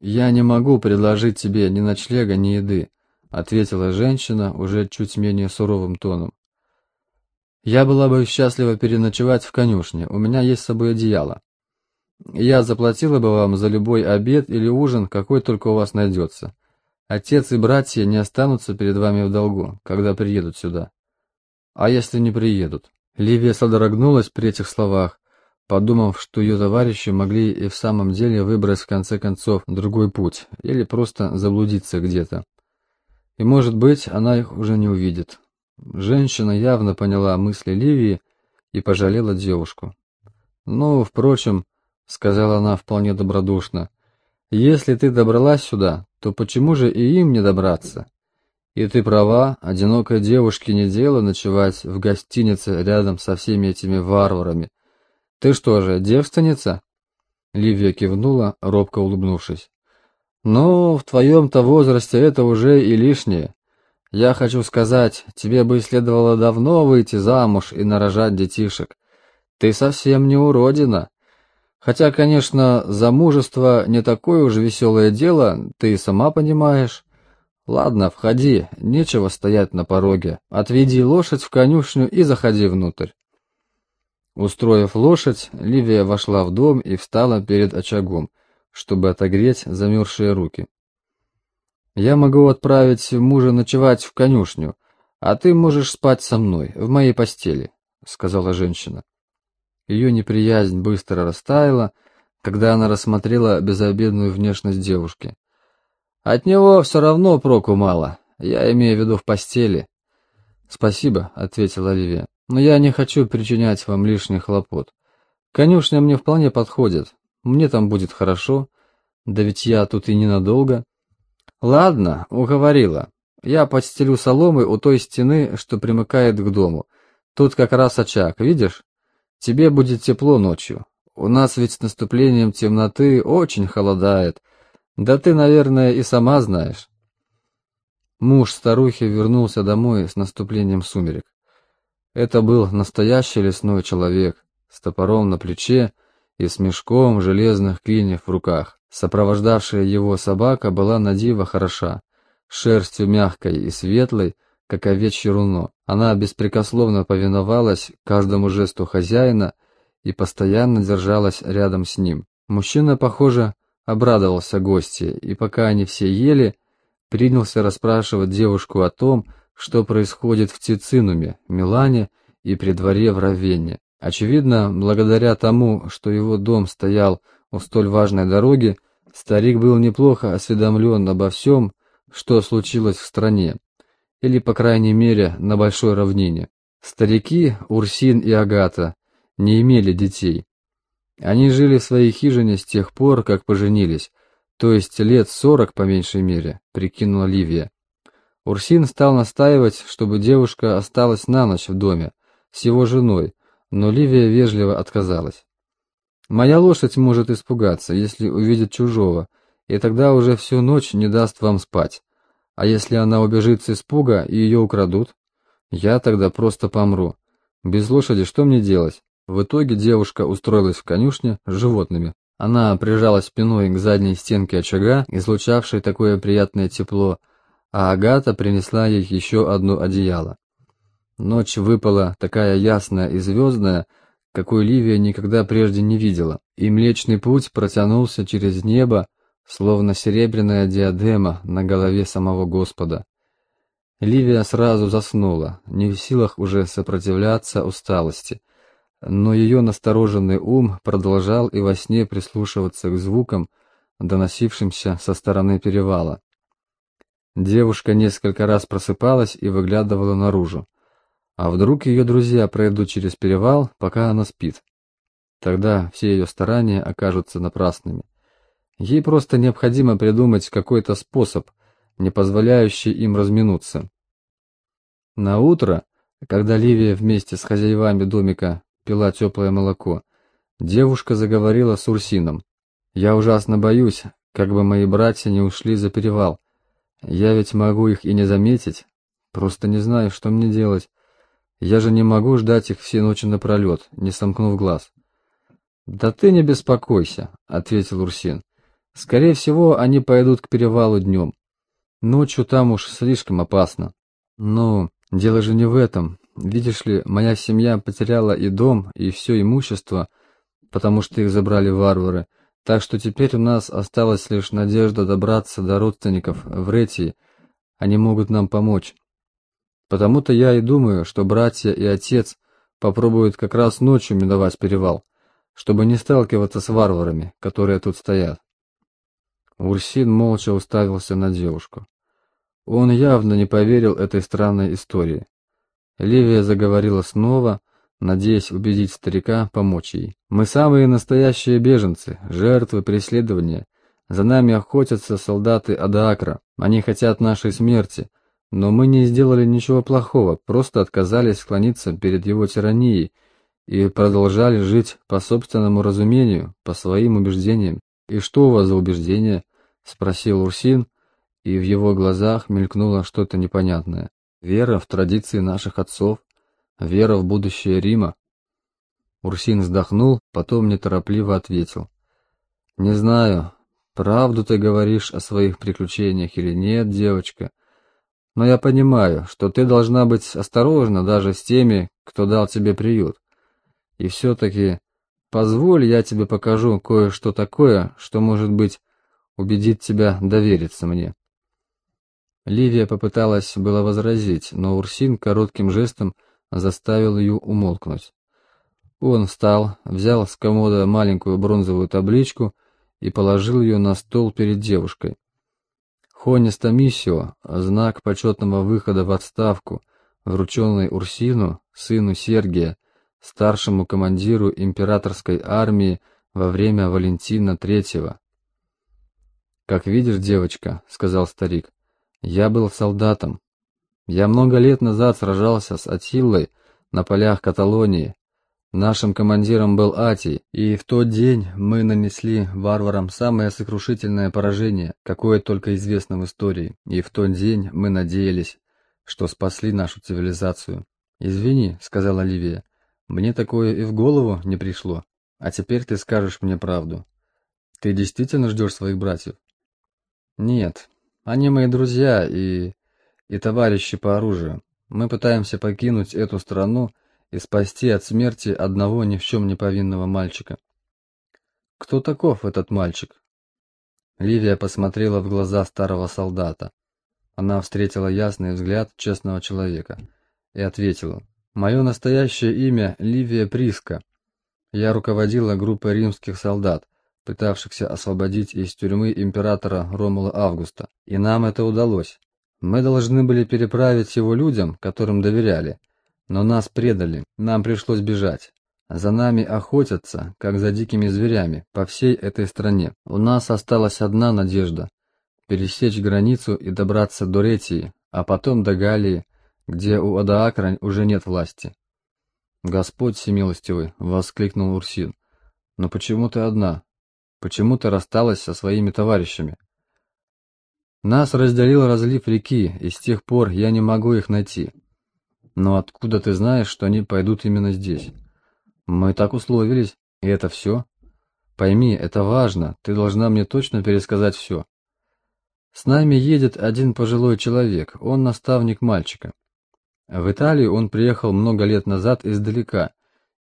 «Я не могу предложить тебе ни ночлега, ни еды», — ответила женщина уже чуть менее суровым тоном. «Я была бы счастлива переночевать в конюшне, у меня есть с собой одеяло. Я заплатила бы вам за любой обед или ужин, какой только у вас найдется. Отец и братья не останутся перед вами в долгу, когда приедут сюда. А если не приедут?» Ливия содрогнулась при этих словах, подумав, что ее товарищи могли и в самом деле выбрать в конце концов другой путь, или просто заблудиться где-то. И, может быть, она их уже не увидит. Женщина явно поняла мысли Ливии и пожалела девушку. «Ну, впрочем», — сказала она вполне добродушно, — «если ты добралась сюда, то почему же и им не добраться? И ты права, одинокой девушке не дело ночевать в гостинице рядом со всеми этими варварами, «Ты что же, девственница?» Ливия кивнула, робко улыбнувшись. «Ну, в твоем-то возрасте это уже и лишнее. Я хочу сказать, тебе бы следовало давно выйти замуж и нарожать детишек. Ты совсем не уродина. Хотя, конечно, замужество не такое уж веселое дело, ты сама понимаешь. Ладно, входи, нечего стоять на пороге. Отведи лошадь в конюшню и заходи внутрь. Устроив лошадь, Ливия вошла в дом и встала перед очагом, чтобы отогреть замерзшие руки. «Я могу отправить мужа ночевать в конюшню, а ты можешь спать со мной, в моей постели», — сказала женщина. Ее неприязнь быстро растаяла, когда она рассмотрела безобидную внешность девушки. «От него все равно проку мало, я имею в виду в постели». «Спасибо», — ответила Ливия. Но я не хочу причинять вам лишних хлопот. Конюшня мне вполне подходит. Мне там будет хорошо. Да ведь я тут и ненадолго. Ладно, уговорила. Я подстелю соломы у той стены, что примыкает к дому. Тут как раз очаг, видишь? Тебе будет тепло ночью. У нас ведь с наступлением темноты очень холодает. Да ты, наверное, и сама знаешь. Муж старухи вернулся домой с наступлением сумерек. Это был настоящий лесной человек, с топором на плече и с мешком железных клиньев в руках. Сопровождавшая его собака была на диво хороша, шерстью мягкой и светлой, как овечье руно. Она беспрекословно повиновалась каждому жесту хозяина и постоянно держалась рядом с ним. Мужчина, похоже, обрадовался гостье, и пока они все ели, принялся расспрашивать девушку о том, что происходит в Цицинуме, Милане и при дворе в Равенне. Очевидно, благодаря тому, что его дом стоял у столь важной дороги, старик был неплохо осведомлен обо всем, что случилось в стране, или, по крайней мере, на большой равнине. Старики, Урсин и Агата, не имели детей. Они жили в своей хижине с тех пор, как поженились, то есть лет сорок по меньшей мере, прикинула Ливия. Урсин стал настаивать, чтобы девушка осталась на ночь в доме с его женой, но Ливия вежливо отказалась. «Моя лошадь может испугаться, если увидит чужого, и тогда уже всю ночь не даст вам спать. А если она убежит с испуга и ее украдут? Я тогда просто помру. Без лошади что мне делать?» В итоге девушка устроилась в конюшне с животными. Она прижалась спиной к задней стенке очага, излучавшей такое приятное тепло, а Агата принесла ей еще одно одеяло. Ночь выпала такая ясная и звездная, какой Ливия никогда прежде не видела, и Млечный Путь протянулся через небо, словно серебряная диадема на голове самого Господа. Ливия сразу заснула, не в силах уже сопротивляться усталости, но ее настороженный ум продолжал и во сне прислушиваться к звукам, доносившимся со стороны перевала. Девушка несколько раз просыпалась и выглядывала наружу. А вдруг ее друзья пройдут через перевал, пока она спит? Тогда все ее старания окажутся напрасными. Ей просто необходимо придумать какой-то способ, не позволяющий им разминуться. На утро, когда Ливия вместе с хозяевами домика пила теплое молоко, девушка заговорила с Урсином. «Я ужасно боюсь, как бы мои братья не ушли за перевал. Я ведь могу их и не заметить, просто не знаю, что мне делать. Я же не могу ждать их все ночи напролет, не сомкнув глаз. «Да ты не беспокойся», — ответил Урсин. Скорее всего, они пойдут к перевалу днем. Ночью там уж слишком опасно. Ну, дело же не в этом. Видишь ли, моя семья потеряла и дом, и все имущество, потому что их забрали варвары, так что теперь у нас осталась лишь надежда добраться до родственников в Ретии. Они могут нам помочь. Потому-то я и думаю, что братья и отец попробуют как раз ночью миновать перевал, чтобы не сталкиваться с варварами, которые тут стоят. Урсин молча уставился на девушку. Он явно не поверил этой странной истории. Ливия заговорила снова, надеясь убедить старика помочь ей. «Мы самые настоящие беженцы, жертвы преследования. За нами охотятся солдаты Адаакра. Они хотят нашей смерти. Но мы не сделали ничего плохого, просто отказались склониться перед его тиранией и продолжали жить по собственному разумению, по своим убеждениям. «И что у вас за убеждения?» — спросил Урсин, и в его глазах мелькнуло что-то непонятное. «Вера в традиции наших отцов, вера в будущее Рима». Урсин вздохнул, потом неторопливо ответил. «Не знаю, правду ты говоришь о своих приключениях или нет, девочка, но я понимаю, что ты должна быть осторожна даже с теми, кто дал тебе приют. И все-таки позволь, я тебе покажу кое-что такое, что, может быть, убедит тебя довериться мне». Ливия попыталась было возразить, но Урсин коротким жестом заставил ее умолкнуть. Он встал, взял с комода маленькую бронзовую табличку и положил ее на стол перед девушкой. Хониста Миссио, знак почетного выхода в отставку, врученный Урсину, сыну Сергия, старшему командиру императорской армии во время Валентина Третьего. «Как видишь, девочка», — сказал старик, — «я был солдатом. Я много лет назад сражался с Атиллой на полях Каталонии. Нашим командиром был Атий, и в тот день мы нанесли варварам самое сокрушительное поражение, какое только известно в истории, и в тот день мы надеялись, что спасли нашу цивилизацию. «Извини», — сказала Оливия, — «мне такое и в голову не пришло. А теперь ты скажешь мне правду. Ты действительно ждешь своих братьев?» Нет, они мои друзья и... и товарищи по оружию. Мы пытаемся покинуть эту страну и спасти от смерти одного ни в чем не повинного мальчика. Кто таков этот мальчик? Ливия посмотрела в глаза старого солдата. Она встретила ясный взгляд честного человека и ответила. «Мое настоящее имя Ливия Приска. Я руководила группой римских солдат, пытавшихся освободить из тюрьмы императора Ромула Августа, и нам это удалось. Мы должны были переправить его людям, которым доверяли, но нас предали, нам пришлось бежать. За нами охотятся, как за дикими зверями, по всей этой стране. У нас осталась одна надежда – пересечь границу и добраться до Ретии, а потом до Галлии, где у Адаакра уже нет власти. «Господь всемилостивый!» – воскликнул Урсин. «Но почему ты одна? Почему ты рассталась со своими товарищами? Нас разделил разлив реки, и с тех пор я не могу их найти. Но откуда ты знаешь, что они пойдут именно здесь? Мы так условились, и это все? Пойми, это важно, ты должна мне точно пересказать все. С нами едет один пожилой человек, он наставник мальчика. В Италию он приехал много лет назад издалека,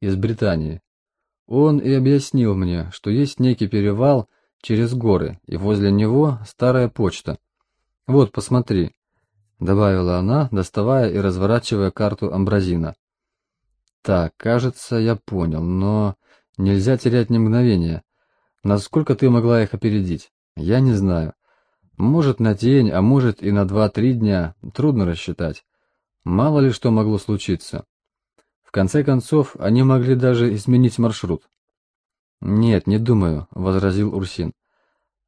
из Британии. Он и объяснил мне, что есть некий перевал через горы, и возле него старая почта. Вот, посмотри, добавила она, доставая и разворачивая карту Амбразина. Так, кажется, я понял, но нельзя терять ни мгновения. Насколько ты могла их опередить? Я не знаю. Может, на день, а может и на два-три дня, трудно рассчитать. Мало ли что могло случиться. В конце концов, они могли даже изменить маршрут. «Нет, не думаю», — возразил Урсин.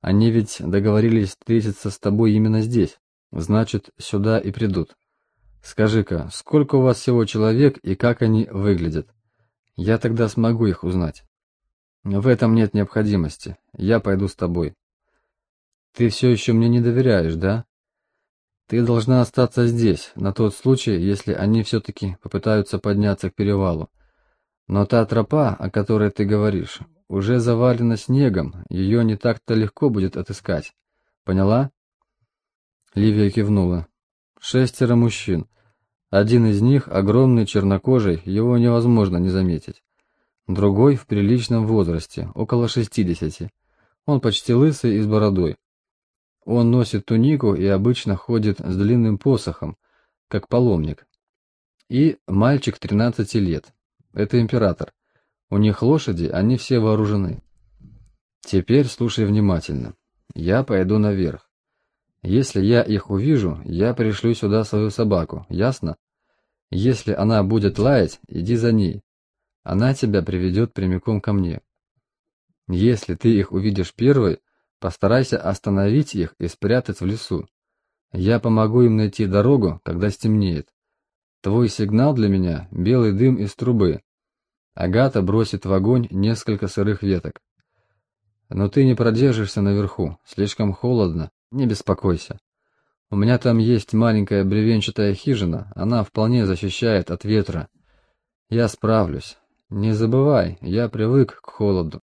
«Они ведь договорились встретиться с тобой именно здесь. Значит, сюда и придут. Скажи-ка, сколько у вас всего человек и как они выглядят? Я тогда смогу их узнать». «В этом нет необходимости. Я пойду с тобой». «Ты все еще мне не доверяешь, да?» Ты должна остаться здесь, на тот случай, если они все-таки попытаются подняться к перевалу. Но та тропа, о которой ты говоришь, уже завалена снегом, ее не так-то легко будет отыскать. Поняла?» Ливия кивнула. «Шестеро мужчин. Один из них, огромный чернокожий, его невозможно не заметить. Другой в приличном возрасте, около шестидесяти. Он почти лысый и с бородой. Он носит тунику и обычно ходит с длинным посохом, как паломник. И мальчик 13 лет. Это император. У них лошади, они все вооружены. Теперь слушай внимательно. Я пойду наверх. Если я их увижу, я пришлю сюда свою собаку, ясно? Если она будет лаять, иди за ней. Она тебя приведет прямиком ко мне. Если ты их увидишь первой, постарайся остановить их и спрятать в лесу. Я помогу им найти дорогу, когда стемнеет. Твой сигнал для меня — белый дым из трубы. Агата бросит в огонь несколько сырых веток. Но ты не продержишься наверху, слишком холодно, не беспокойся. У меня там есть маленькая бревенчатая хижина, она вполне защищает от ветра. Я справлюсь. Не забывай, я привык к холоду.